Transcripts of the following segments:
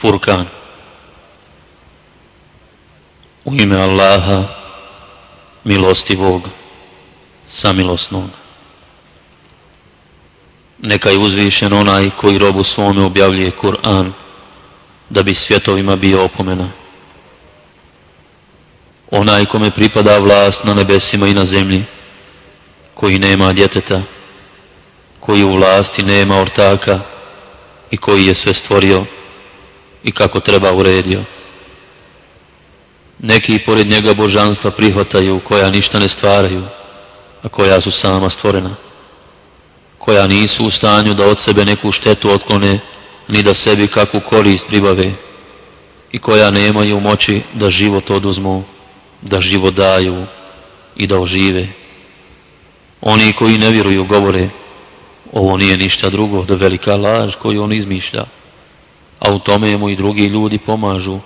Furkan U ime Allaha milostivog samilosnog Neka je uzvišen onaj koji robu svome objavljuje Kur'an da bi svjetovima bio opomena. Onaj kome pripada vlast na nebesima i na zemlji, koji nema djeteta, koji u vlasti nema ortaka i koji je sve stvorio i kako treba uredio. Neki pored njega božanstva prihvataju koja ništa ne stvaraju, a koja su sama stvorena koja nisu u stanju da od sebe neku štetu otklone, ni da sebi kakvu korist pribave i koja nemaju moći da život oduzmu, da život daju i da ožive. Oni koji ne vjeruju govore, ovo nije ništa drugo da velika laž koju on izmišlja, a u tome mu i drugi ljudi pomažu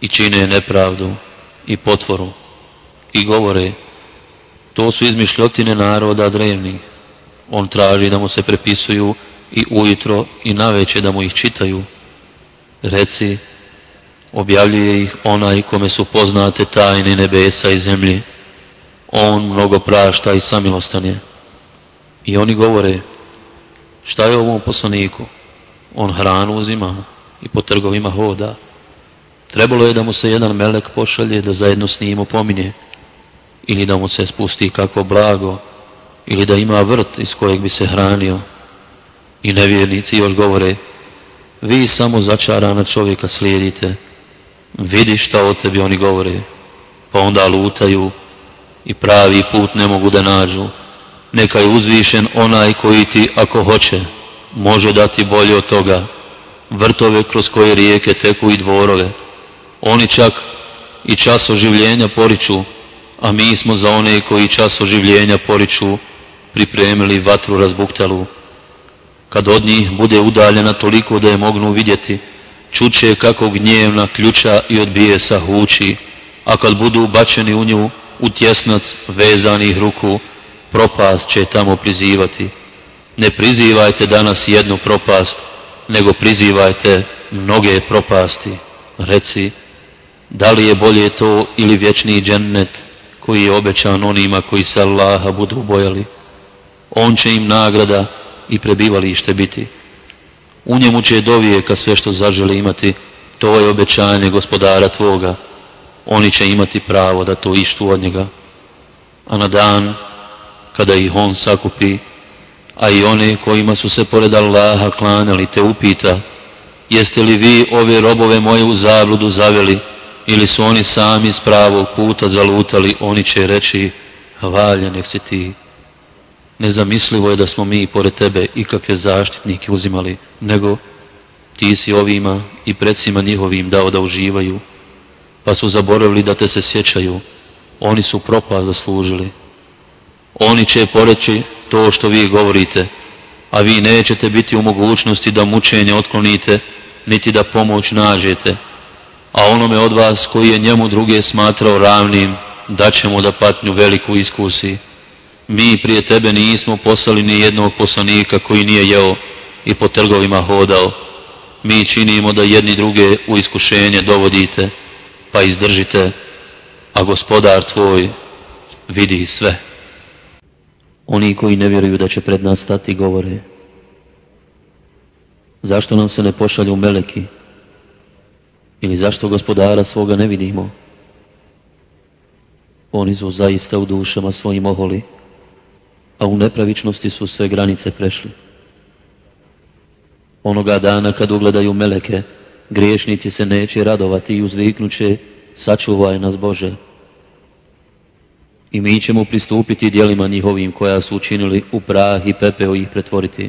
i čine nepravdu i potvoru i govore, to su izmišljotine naroda drevnih on traži da mu se prepisuju i ujutro i naveće da mu ih čitaju. Reci, objavljuje ih onaj kome su poznate tajne nebesa i zemlje. On mnogo prašta i samilostan je. I oni govore, šta je ovom poslaniku? On hranu uzima i po trgovima hoda. Trebalo je da mu se jedan melek pošalje da zajedno s njim opominje ili da mu se spusti kako blago ili da ima vrt iz kojeg bi se hranio. I nevjernici još govore, vi samo začarana čovjeka slijedite, vidi šta o tebi oni govore, pa onda lutaju i pravi put ne mogu da nađu. Neka je uzvišen onaj koji ti, ako hoće, može dati bolje od toga, vrtove kroz koje rijeke teku i dvorove. Oni čak i čas oživljenja poriču, a mi smo za one koji čas oživljenja poriču pripremili vatru razbuktalu. Kad od njih bude udaljena toliko da je mognu vidjeti, čuće kako gnjevna ključa i odbije sa huči, a kad budu bačeni u nju u tjesnac vezanih ruku, propast će tamo prizivati. Ne prizivajte danas jednu propast, nego prizivajte mnoge propasti. Reci, da li je bolje to ili vječni džennet koji je obećan onima koji se Allaha budu bojali? on će im nagrada i prebivalište biti. U njemu će do vijeka sve što zažele imati, to je obećanje gospodara tvoga. Oni će imati pravo da to ištu od njega. A na dan kada ih on sakupi, a i one kojima su se pored Allaha klanjali te upita, jeste li vi ove robove moje u zabludu zaveli ili su oni sami s pravog puta zalutali, oni će reći, hvaljen nek si ti. Nezamislivo je da smo mi pored tebe ikakve zaštitnike uzimali, nego ti si ovima i predsima njihovim dao da uživaju, pa su zaboravili da te se sjećaju, oni su propast zaslužili. Oni će poreći to što vi govorite, a vi nećete biti u mogućnosti da mučenje otklonite, niti da pomoć nađete, a onome od vas koji je njemu druge smatrao ravnim, daćemo da patnju veliku iskusi mi prije tebe nismo poslali ni jednog poslanika koji nije jeo i po trgovima hodao. Mi činimo da jedni druge u iskušenje dovodite, pa izdržite, a gospodar tvoj vidi sve. Oni koji ne vjeruju da će pred nas stati govore, zašto nam se ne pošalju meleki ili zašto gospodara svoga ne vidimo? Oni su zaista u dušama svojim oholi a u nepravičnosti su sve granice prešli. Onoga dana kad ugledaju meleke, griješnici se neće radovati i uzviknuće, sačuvaj nas Bože. I mi ćemo pristupiti dijelima njihovim koja su učinili u prah i pepeo ih pretvoriti.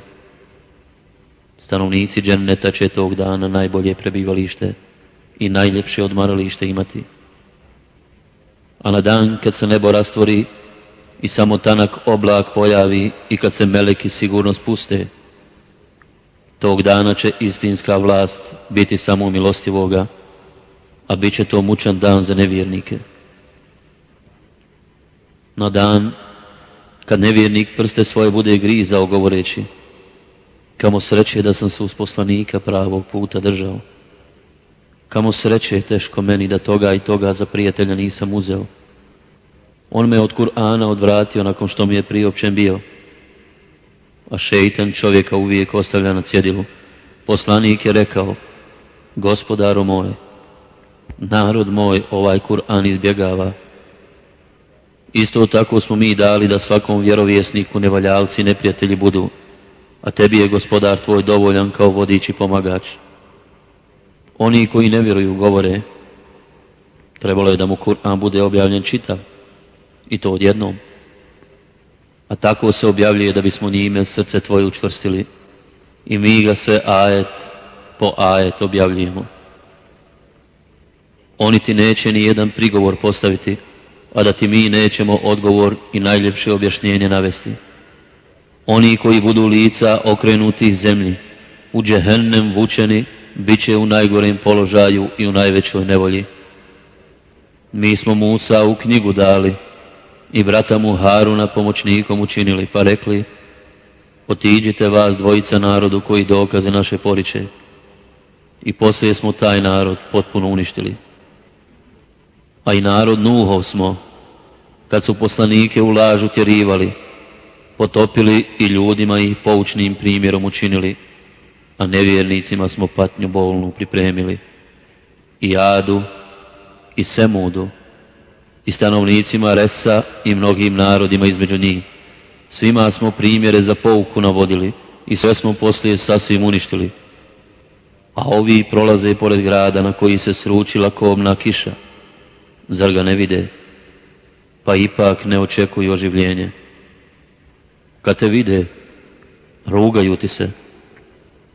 Stanovnici dženneta će tog dana najbolje prebivalište i najljepše odmaralište imati. A na dan kad se nebo rastvori, i samo tanak oblak pojavi i kad se meleki sigurno spuste. Tog dana će istinska vlast biti samo milostivoga, a bit će to mučan dan za nevjernike. Na dan kad nevjernik prste svoje bude grizao govoreći, kamo sreće da sam se uz poslanika pravog puta držao. Kamo sreće teško meni da toga i toga za prijatelja nisam uzeo. On me od Kur'ana odvratio nakon što mi je priopćen bio. A šeitan čovjeka uvijek ostavlja na cjedilu. Poslanik je rekao, gospodaro moj, narod moj ovaj Kur'an izbjegava. Isto tako smo mi dali da svakom vjerovjesniku nevaljalci neprijatelji budu, a tebi je gospodar tvoj dovoljan kao vodič i pomagač. Oni koji ne vjeruju govore, trebalo je da mu Kur'an bude objavljen čitav, i to odjednom. A tako se objavljuje da bismo njime srce tvoje učvrstili i mi ga sve ajet po ajet objavljujemo. Oni ti neće ni jedan prigovor postaviti, a da ti mi nećemo odgovor i najljepše objašnjenje navesti. Oni koji budu lica okrenuti zemlji, u džehennem vučeni, bit će u najgorem položaju i u najvećoj nevolji. Mi smo Musa u knjigu dali i brata mu Haruna pomoćnikom učinili, pa rekli, otiđite vas dvojica narodu koji dokaze naše poriče. I poslije smo taj narod potpuno uništili. A i narod Nuhov smo, kad su poslanike u lažu tjerivali, potopili i ljudima ih poučnim primjerom učinili, a nevjernicima smo patnju bolnu pripremili. I Adu, i Semudu, i stanovnicima Resa i mnogim narodima između njih. Svima smo primjere za pouku navodili i sve smo poslije sasvim uništili. A ovi prolaze pored grada na koji se sručila kobna kiša. Zar ga ne vide? Pa ipak ne očekuju oživljenje. Kad te vide, rugaju ti se.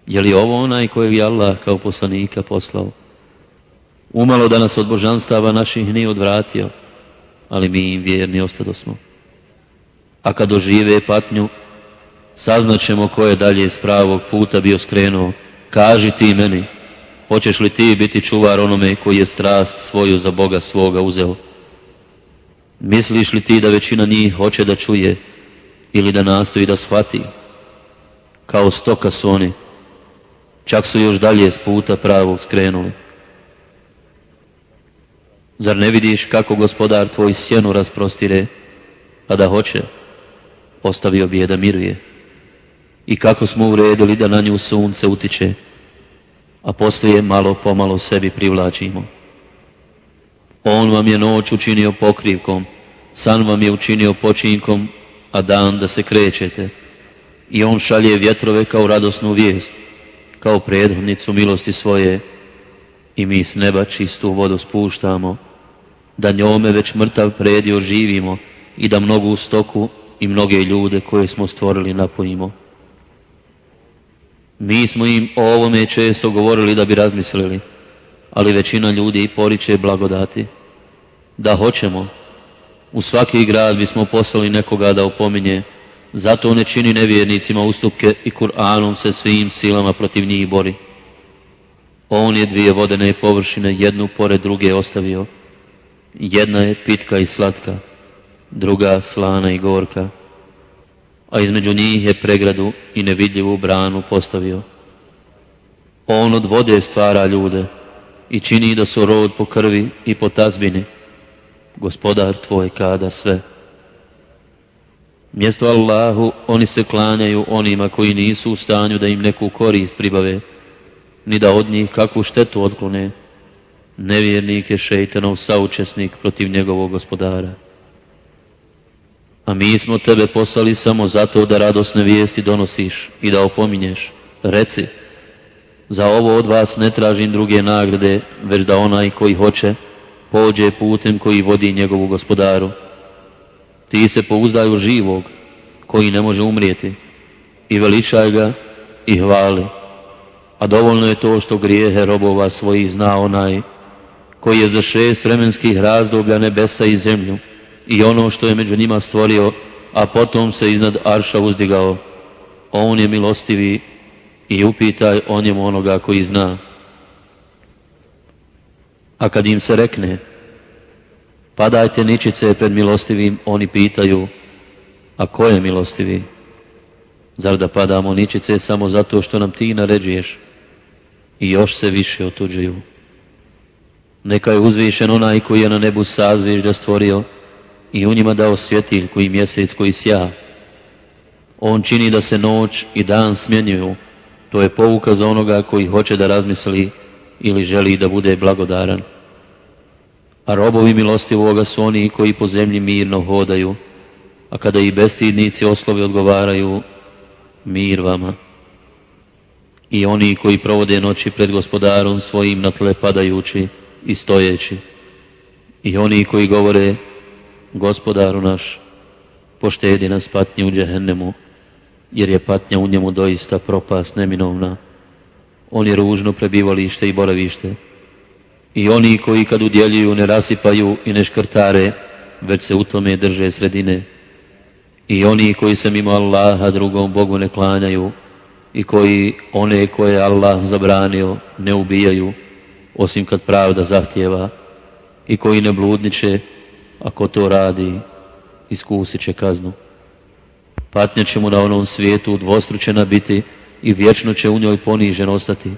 Je li ovo onaj kojeg je Allah kao poslanika poslao? Umalo da nas od božanstava naših nije odvratio, ali mi im vjerni smo. A kad dožive patnju, saznaćemo ko je dalje iz pravog puta bio skrenuo. Kaži ti meni, hoćeš li ti biti čuvar onome koji je strast svoju za Boga svoga uzeo? Misliš li ti da većina njih hoće da čuje ili da nastoji da shvati? Kao stoka su oni, čak su još dalje s puta pravog skrenuli. Zar ne vidiš kako gospodar tvoj sjenu rasprostire, a da hoće, ostavio bi je da miruje. I kako smo uredili da na nju sunce utiče, a poslije malo pomalo sebi privlačimo. On vam je noć učinio pokrivkom, san vam je učinio počinkom, a dan da se krećete. I on šalje vjetrove kao radosnu vijest, kao prethodnicu milosti svoje, i mi s neba čistu vodu spuštamo, da njome već mrtav predio živimo i da mnogu stoku i mnoge ljude koje smo stvorili napojimo. Mi smo im o ovome često govorili da bi razmislili, ali većina ljudi poriče blagodati. Da hoćemo, u svaki grad bismo poslali nekoga da opominje, zato ne čini nevjernicima ustupke i Kur'anom se svim silama protiv njih bori. On je dvije vodene površine jednu pored druge ostavio, jedna je pitka i slatka, druga slana i gorka, a između njih je pregradu i nevidljivu branu postavio. On od vode stvara ljude i čini da su rod po krvi i po tazbini. Gospodar tvoj kada sve. Mjesto Allahu oni se klanjaju onima koji nisu u stanju da im neku korist pribave, ni da od njih kakvu štetu otklone, nevjernik je šeitanov saučesnik protiv njegovog gospodara. A mi smo tebe poslali samo zato da radosne vijesti donosiš i da opominješ. Reci, za ovo od vas ne tražim druge nagrade, već da onaj koji hoće pođe putem koji vodi njegovu gospodaru. Ti se pouzdaju živog, koji ne može umrijeti, i veličaj ga i hvali. A dovoljno je to što grijehe robova svojih zna onaj koji je za šest vremenskih razdoblja nebesa i zemlju i ono što je među njima stvorio, a potom se iznad Arša uzdigao. On je milostivi i upitaj o njemu onoga koji zna. A kad im se rekne, padajte ničice pred milostivim, oni pitaju, a ko je milostivi? Zar da padamo ničice samo zato što nam ti naređuješ? I još se više otuđuju. Neka je uzvišen onaj koji je na nebu sazvižda stvorio i u njima dao svjetilj koji mjesec koji sja. On čini da se noć i dan smjenjuju. To je pouka za onoga koji hoće da razmisli ili želi da bude blagodaran. A robovi milostivoga su oni koji po zemlji mirno hodaju, a kada i bestidnici oslovi odgovaraju, mir vama. I oni koji provode noći pred gospodarom svojim na tle padajući i stojeći. I oni koji govore, gospodaru naš, poštedi nas patnje u džehennemu, jer je patnja u njemu doista propast neminovna. On je ružno prebivalište i boravište. I oni koji kad udjeljuju ne rasipaju i ne škrtare, već se u tome drže sredine. I oni koji se mimo Allaha drugom Bogu ne klanjaju i koji one koje Allah zabranio ne ubijaju, osim kad pravda zahtjeva i koji ne bludniče, ako to radi, iskusit će kaznu. Patnja će mu na onom svijetu dvostručena biti i vječno će u njoj ponižen ostati.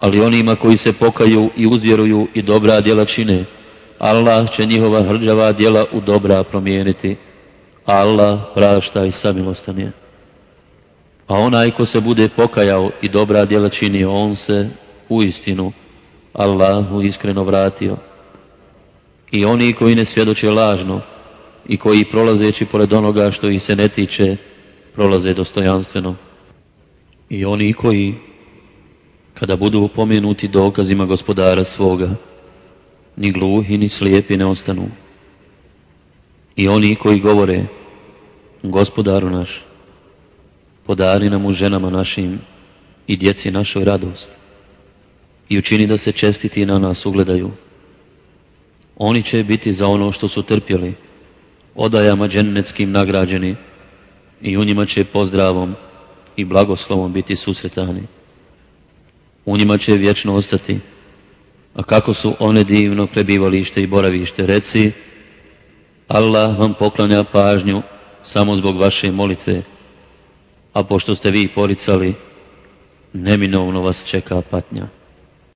Ali onima koji se pokaju i uzvjeruju i dobra djela čine, Allah će njihova hrđava djela u dobra promijeniti. Allah prašta i samilostan je. A onaj ko se bude pokajao i dobra djela činio, on se u istinu Allahu iskreno vratio. I oni koji ne svjedoče lažno i koji prolazeći pored onoga što ih se ne tiče, prolaze dostojanstveno. I oni koji, kada budu upomenuti dokazima gospodara svoga, ni gluhi ni slijepi ne ostanu. I oni koji govore, gospodaru naš, podari nam u ženama našim i djeci našoj radost i učini da se čestiti na nas ugledaju. Oni će biti za ono što su trpjeli, odajama džennetskim nagrađeni i u njima će pozdravom i blagoslovom biti susretani. U njima će vječno ostati, a kako su one divno prebivalište i boravište, reci, Allah vam poklanja pažnju samo zbog vaše molitve, a pošto ste vi poricali, neminovno vas čeka patnja.